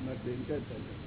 મારે ભયંકર ચાલે?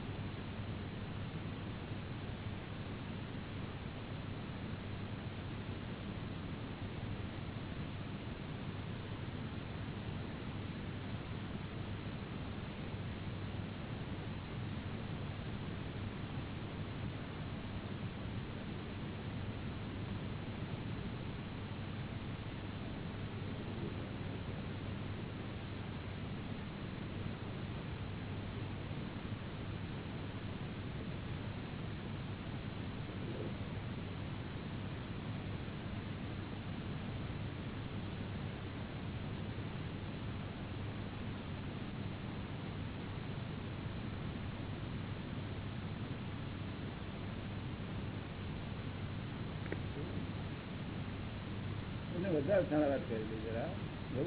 એને વધારે સારા વાત કરી જરા બહુ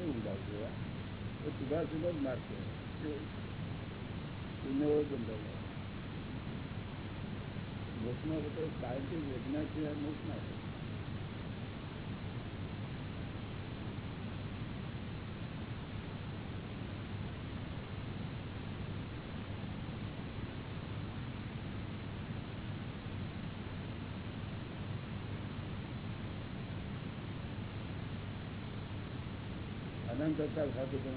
આ. તો સુધા સુધા જ મારશે ઊંઘનો ધંધો કરે. મોક્ષમાં બધો સાયન્ટિફિક વિજ્ઞાન સિવાય ના થાય. અનંત અવતાર સાથે ભેગા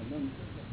અનંત અવતાર.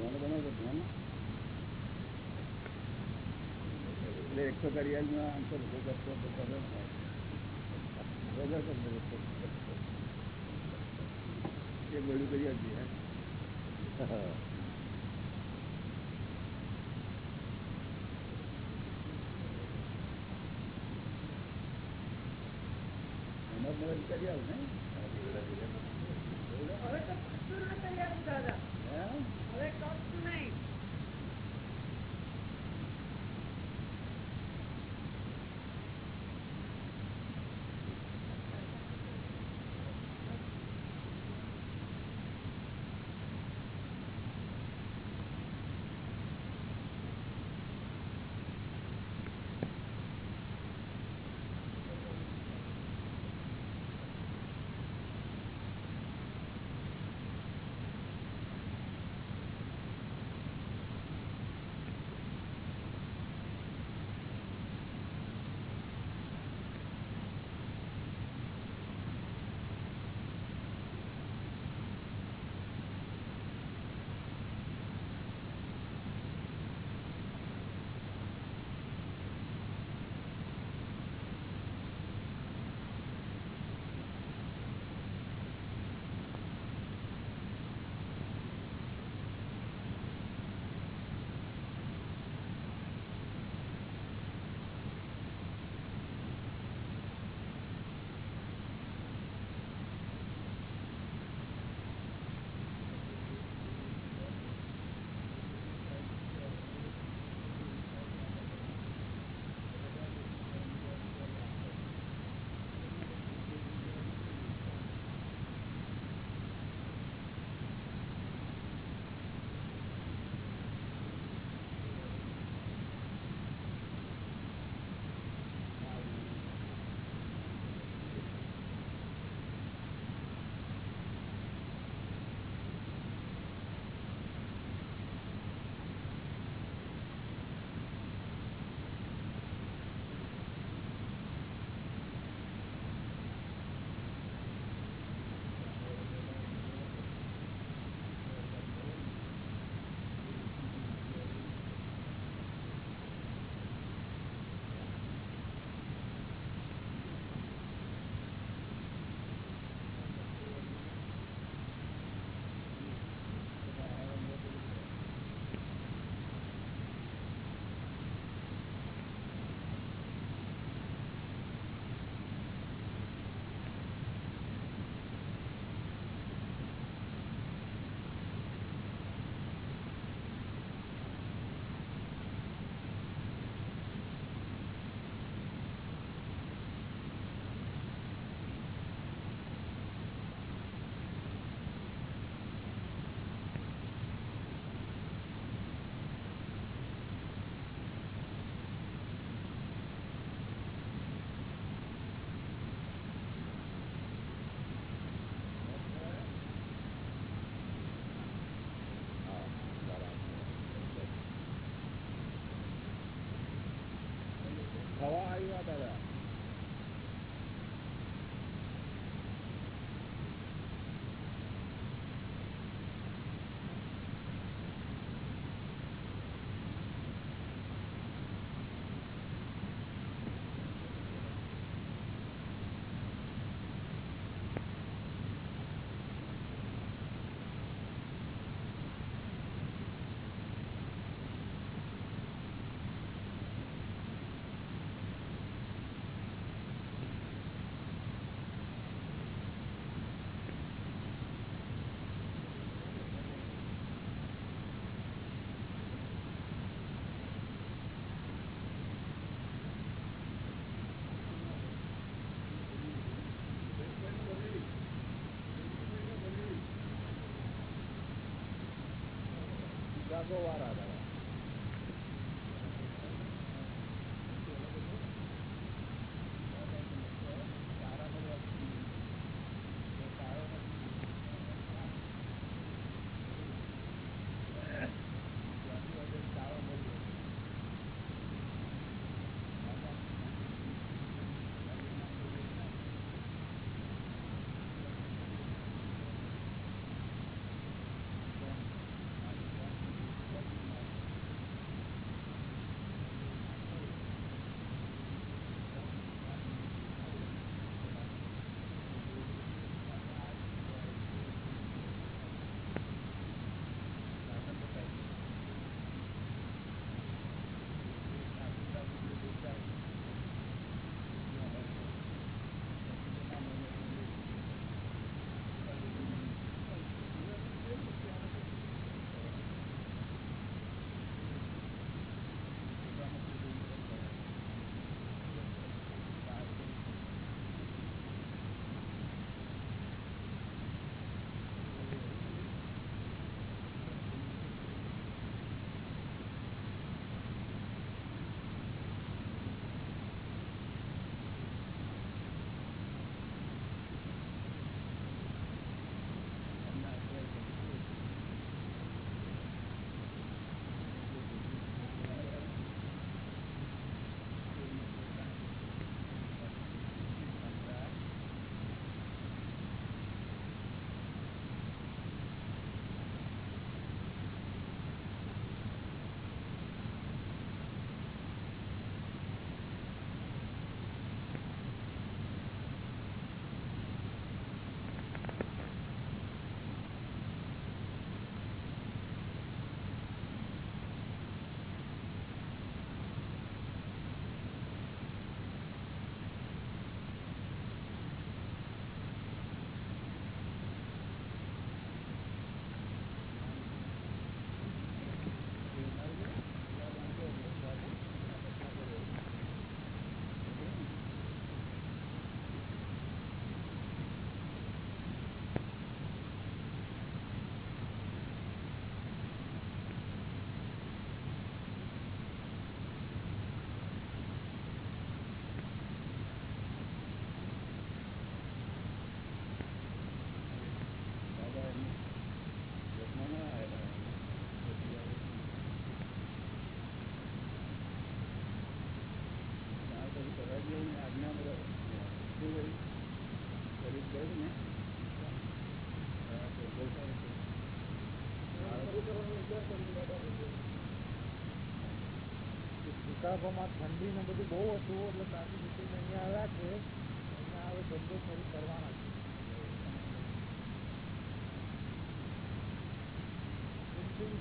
ધ્યાન બનાવો તો ધ્યાન. એટલે એકસો કરિયાલનો આન્સર ઊભો કરશો તો ખબર થાય. વગર તો ખબર પડે. એ બધું કરી આપીએ એમાં મદદ કરી આવું ને هغه واره ده ઠંડી ને બધું બહુ હતું, એટલે દાદી દીકરીને અહીંયા આવ્યા છે. અહીંયા હવે ધંધો શરૂ કરવાના છે.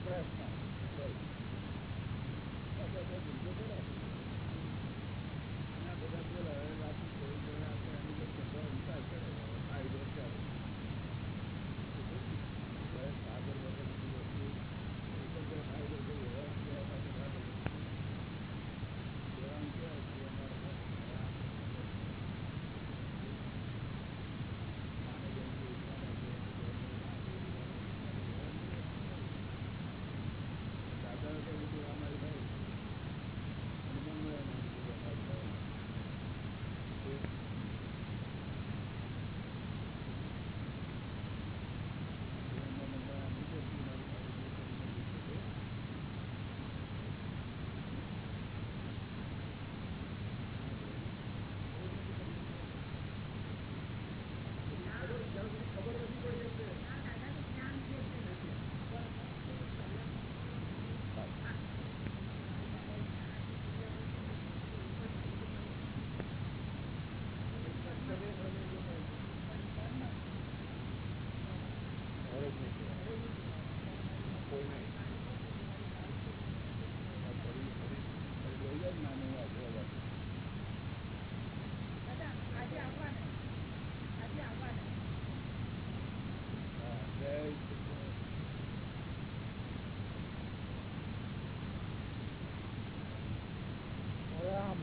પ્રયત્ન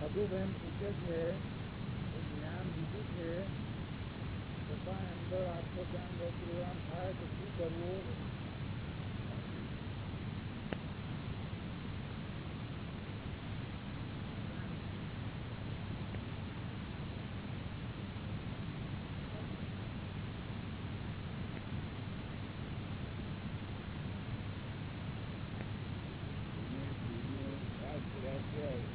આ પૂછે છે જ્ઞાન લીધું છે છતાં અંદર આત્મજ્ઞાન પ્રોગ્રામ થાય તો શું કરવું એને એને વાત કર્યા સિવાય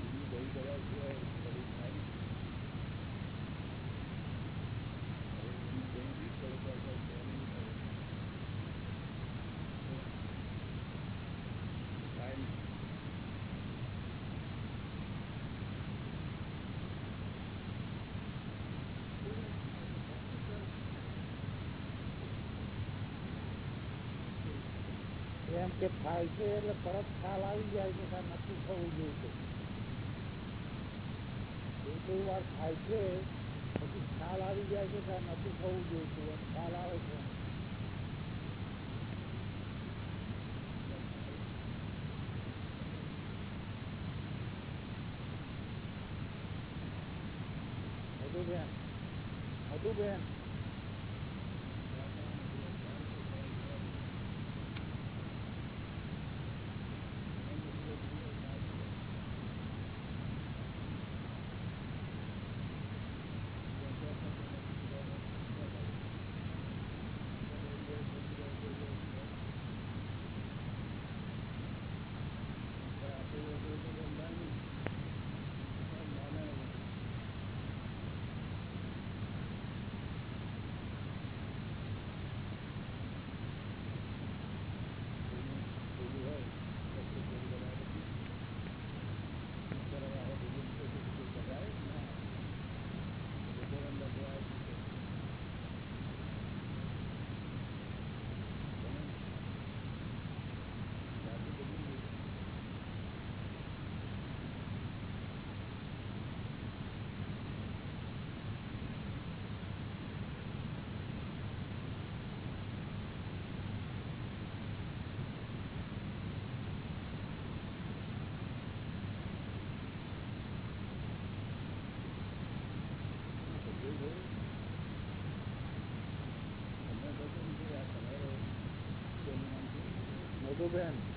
એની બહુ કર્યા સિવાય ફરી થાય નહીં. હવે એની કંઈ રીત કરતા કરતા નહીં થાય. થાય નહીં. એમ કે થાય છે એટલે તરત ખ્યાલ આવી જાય કે આ નક્કી થવું જોઈએ. છે કોઈ વાર થાય છે, પછી ખ્યાલ આવી જાય છે કે આ નક્કી થવું જોઈએ. ખ્યાલ આવે છે. મધુબેન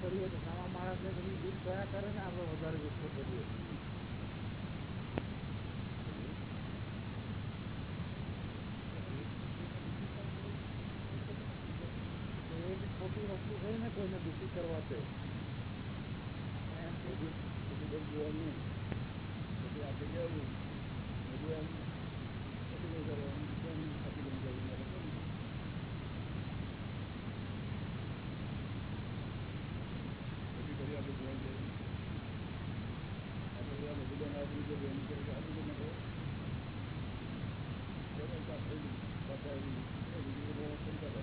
કરીએ તો નવા માણસને પછી દૂર થયા કરે ને આપણે વધારે ગુસ્સો કરીએ. ખોટી વસ્તુ છે ને કોઈને દુઃખી કરવા તે એમ કે બધું બધું જોવાનું બધું પછી નહીં કરવાનું કેમ પછી નહીં કરવું પછી ફરી આપણે જોવા જઈએ આપણે બધા બધું આપણી જે બેન કરે કે આપણી જે કરો બીજું બધું ચિંતા કરે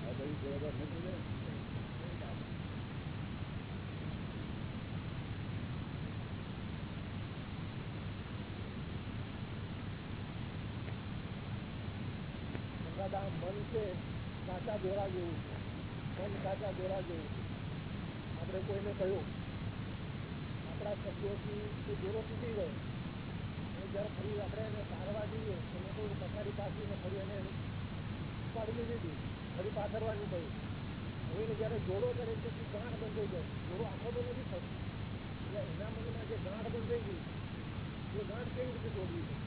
આ બધી જવાબદાર નથી ને દાદા મન છે, કાચા દોરા જેવું છે. મન કાચા દોરા જેવું છે. આપણે કોઈને કહ્યું, આપણા શબ્દોથી તે દોરો તૂટી ગયો. એ જ્યારે ફરી આપણે એને સારવા જઈએ મેં કહ્યું પથારી પાથરીને ફરી એને ઉપાડી દીધી ફરી પાથરવાનું કહ્યું. હવે એને જ્યારે જોડો કરે છે, તે ગાંઠ બંધાઈ જાય. જોડો આખો તો નથી થતો. એટલે એના મનમાં જે ગાંઠ બંધાઈ ગઈ, એ ગાંઠ કેવી રીતે તોડવી? છે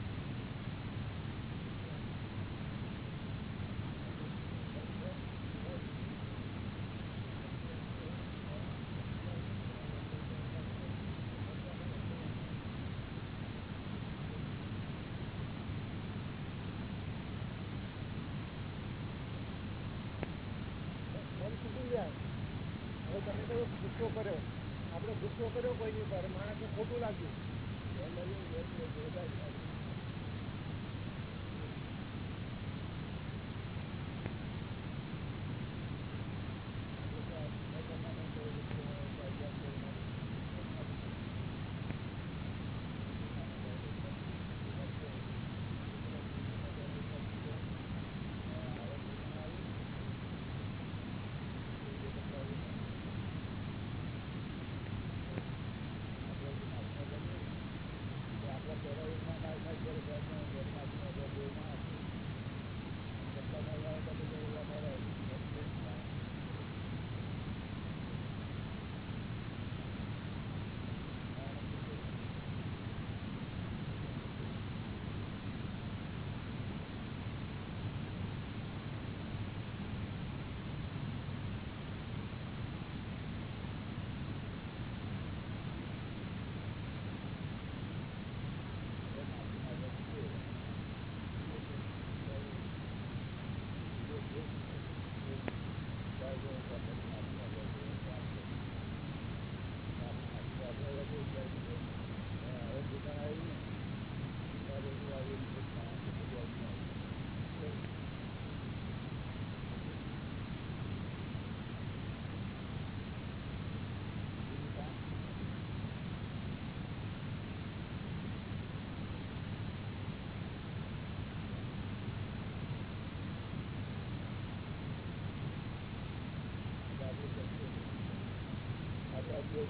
મન તૂટી જાય હવે તમે કયો ગુસ્સો કર્યો આપણે ગુસ્સો નહીં કરે માણસને ખોટું લાગ્યું.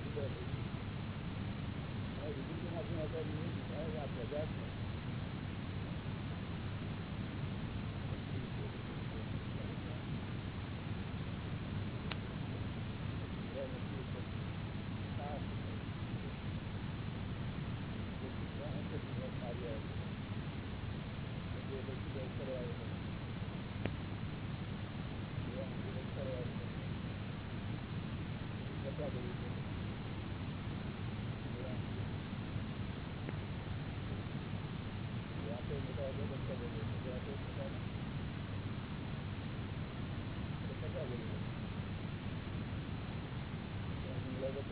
today.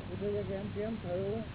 પૂછે છે કે એમ કેમ થયું.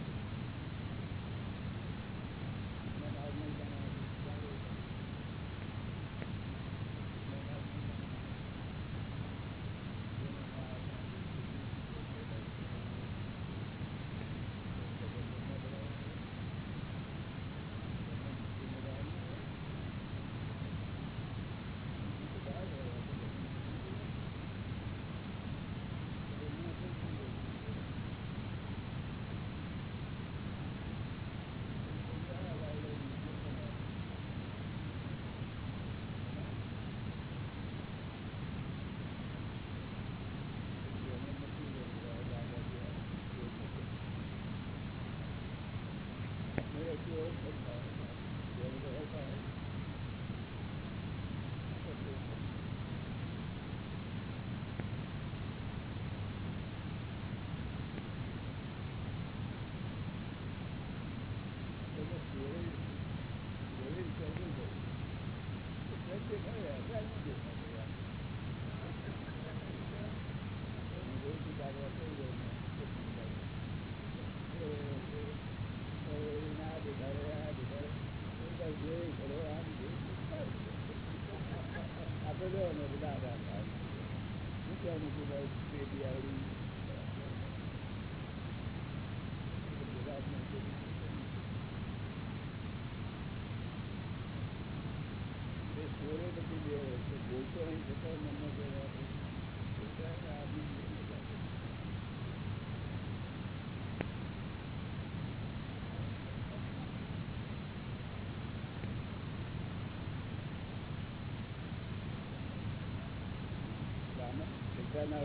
પ્રકારના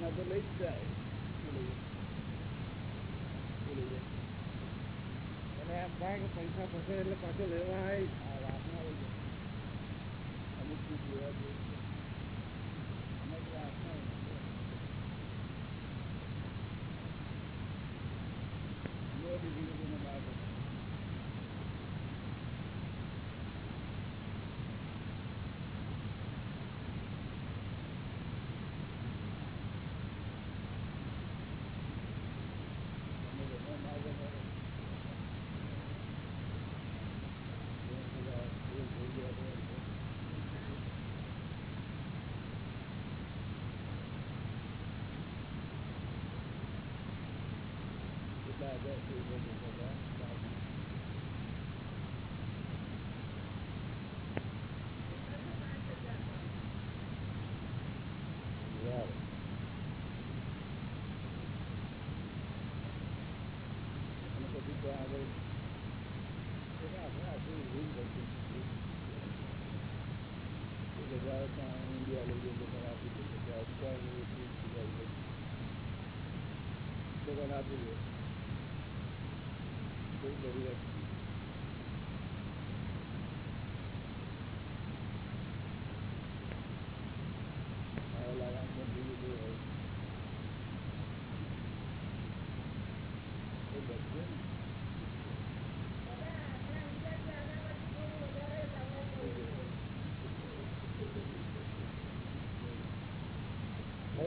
ના તો લઈ જ જાય. અને એમ થાય કે પૈસા ફસે એટલે પાછો લેવા આવી આ વાતમાં લઈ જાય. અમુક ચીજ લેવા જોઈએ ભગવાન આપી દે.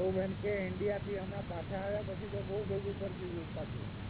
તો બેન કે ઇન્ડિયાથી હમણાં પાછા આવ્યા પછી તો બહુ ભેગું કરી દીધું પાછું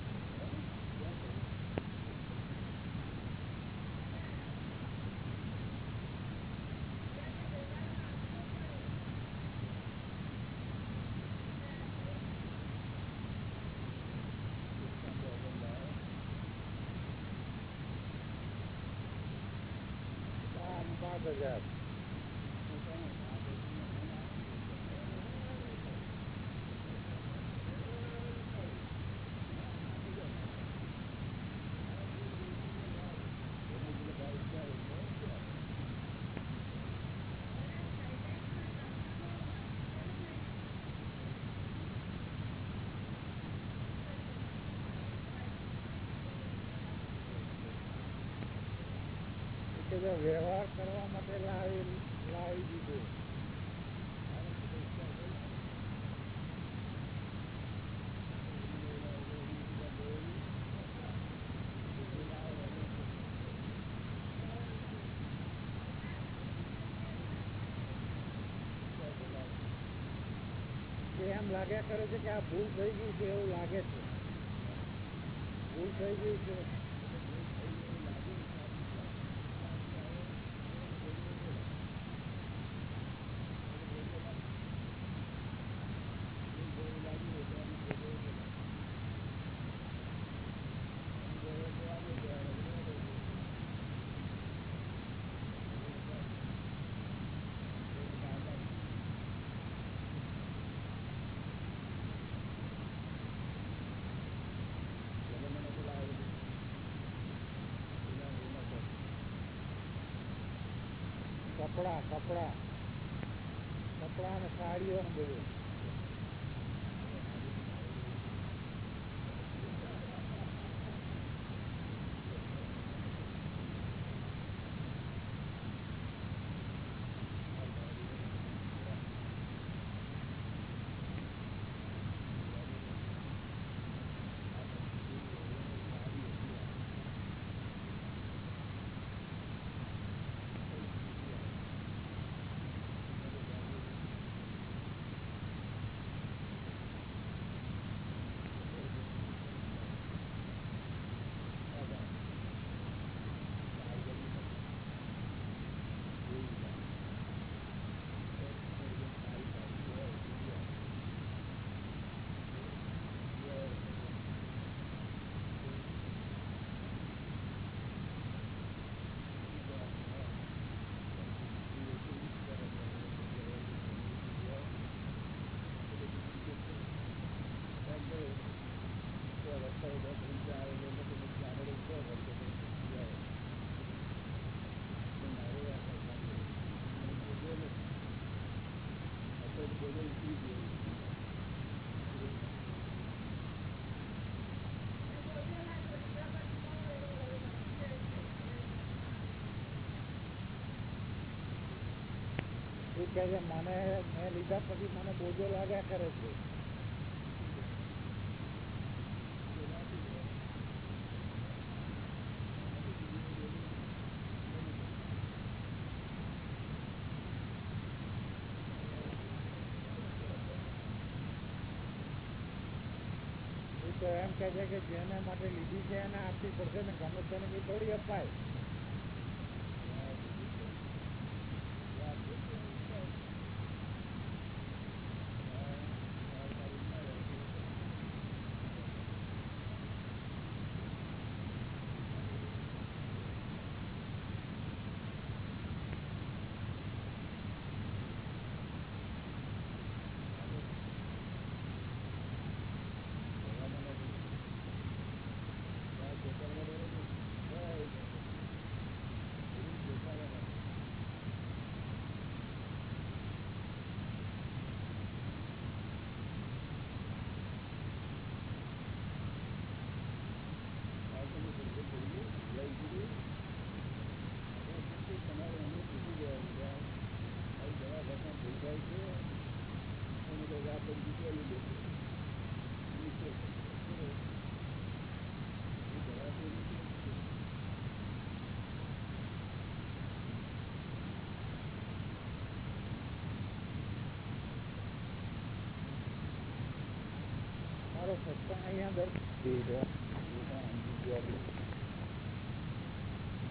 કરે છે કે આ ભૂલ થઈ ગઈ છે એવું લાગે છે. ભૂલ થઈ ગઈ છે. કપડા કપડા. કપડા અને સાડીઓ ને બધું એ કહે છે, મને, મેં લીધા પછી મને બોજો લાગ્યા કરે છે. તો એમ કહે છે કે જેને માટે લીધી છે એને આપવી પડશે ને ગમે તેને બી થોડી અપાય.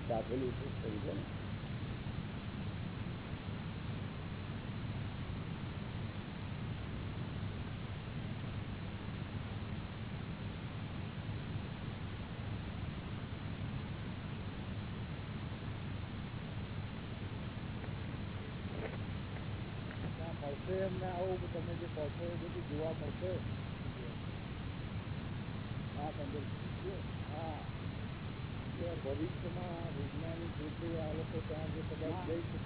દાખેલું છે કરી છે મળશે એમને આવું તમે જે કહો છો એ બધું જોવા મળશે Desde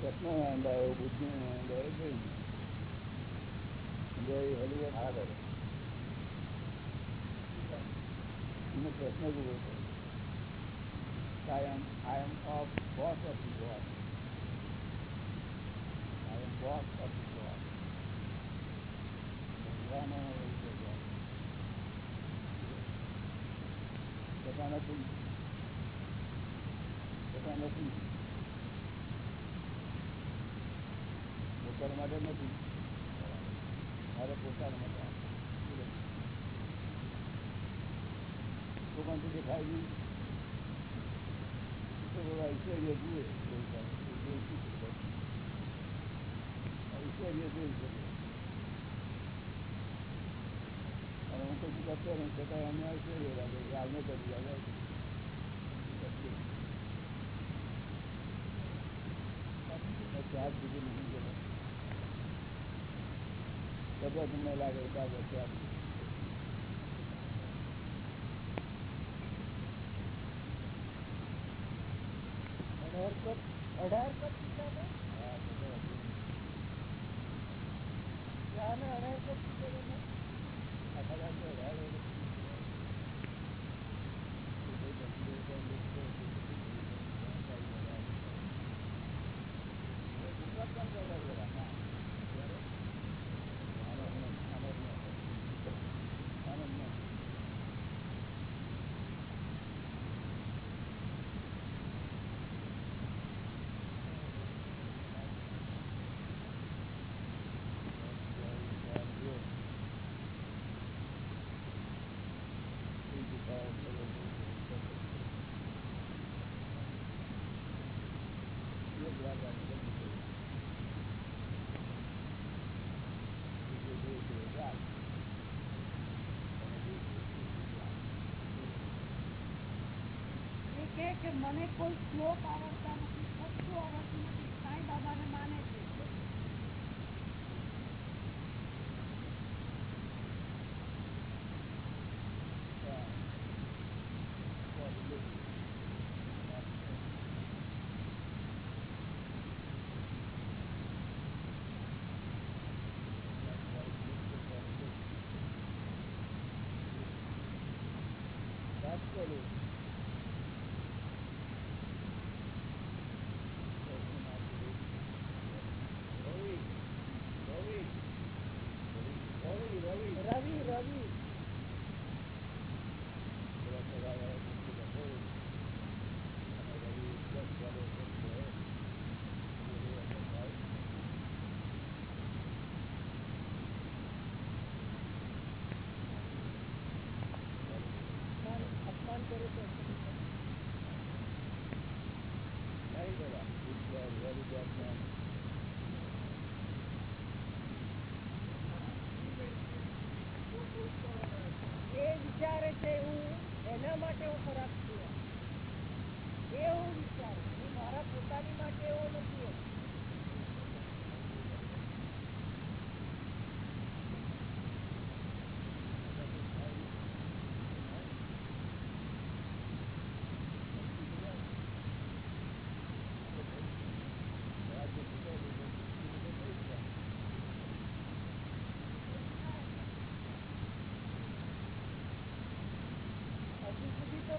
પ્રશ્ન ઊંડા આવ્યો બુદ્ધિ ઊંડા આવ્યો જોઈ હલી આગળ એનો પ્રશ્ન જ ઉભો થયો કાયમ I am of boss of god I am boss of god ભગવાન પોતાના Pourquoi tu te? a કબજ લાગે તમે કોઈ શ્લોક આવડતા નથી વસ્તુ આવડતી નથી. સાંઈ બાબાને માને છે.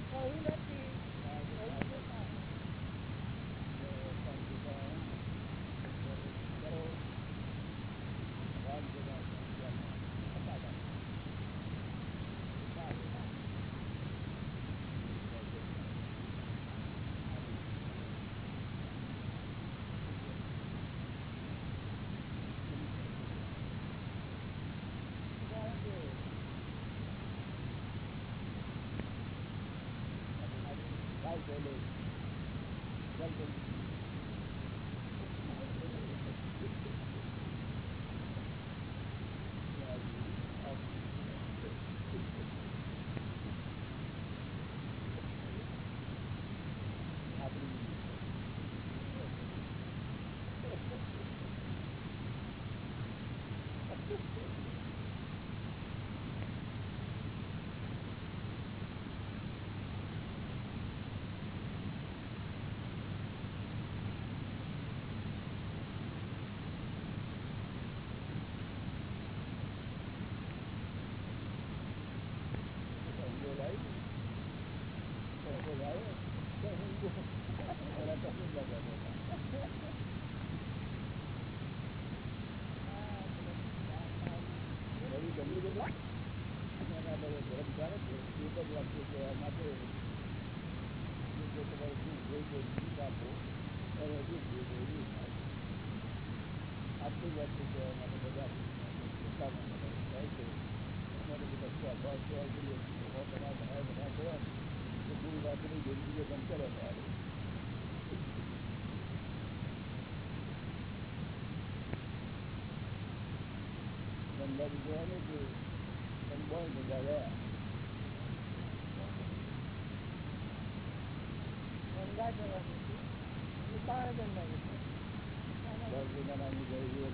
હજી સુધી તો આટલી વાત છે કે બધા પોતાના છે અમારે બધા કહેવાય કહેવાય કે તમે બહુ બધા ગયા ગંગા જવાની છે. દસ જણાની ગઈ એ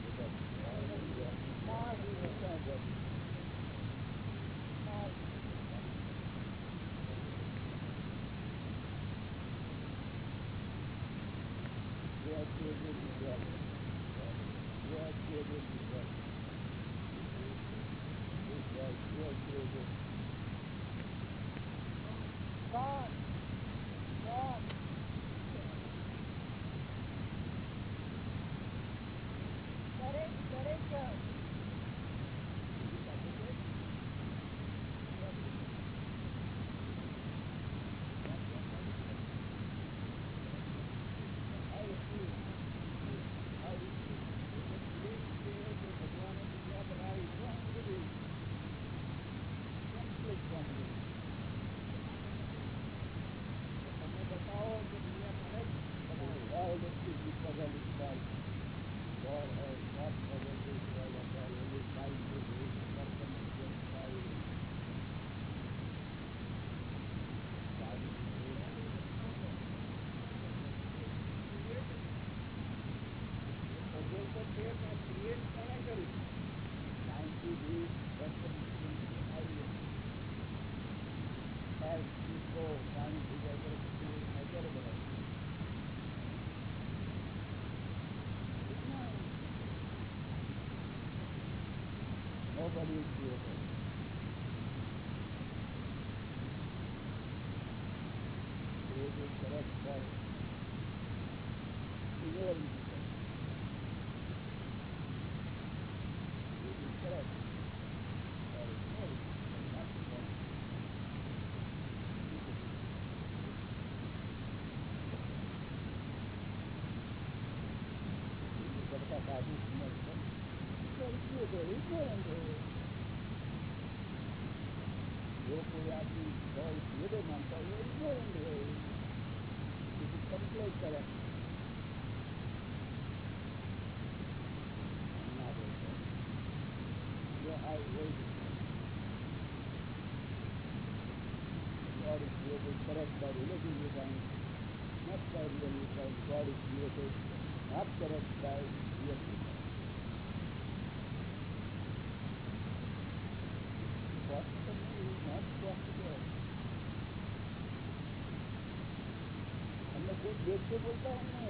eu vou dar uma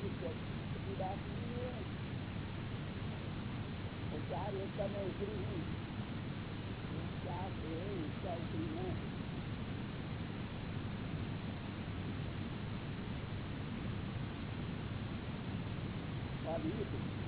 dica virar aqui, O cara está no gringo. O cara está no gringo. Sabe isso?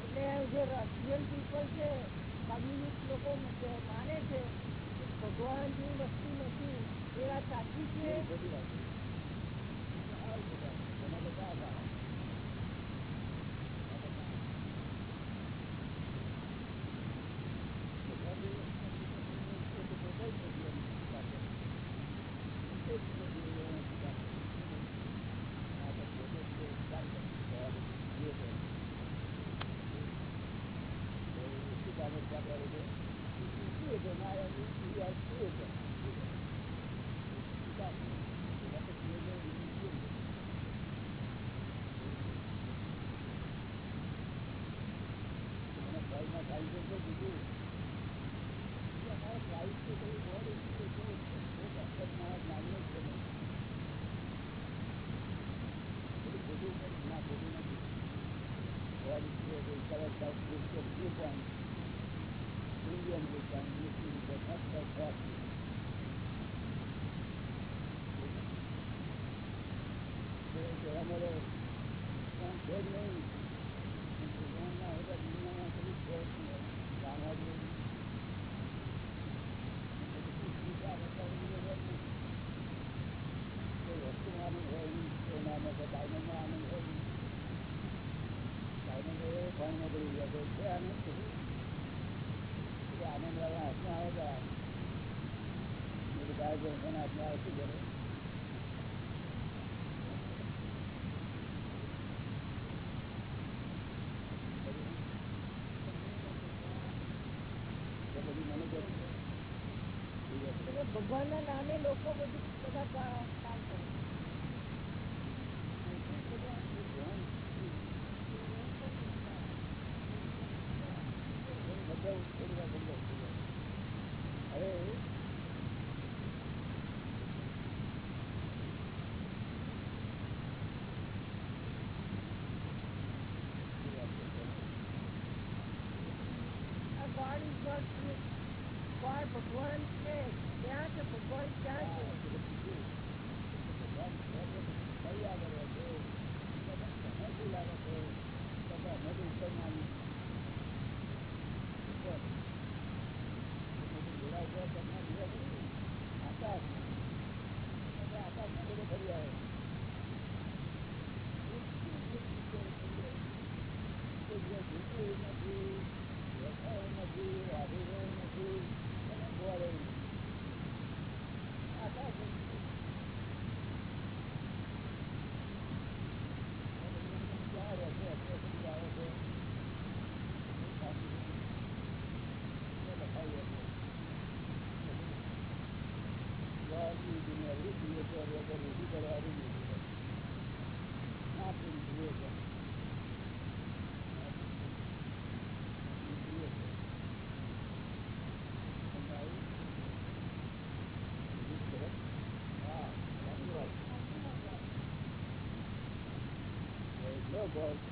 એટલે જે રિયલ પીપલ છે કમ્યુનિસ્ટ લોકો માને છે ભગવાન જેવી વસ્તુ નથી, એ વાત સાચી છે? બધી વાત ભગવાનના નામે લોકો બધું Railroad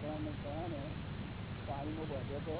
પાંખડા કહે ને પાણીનો બધે તો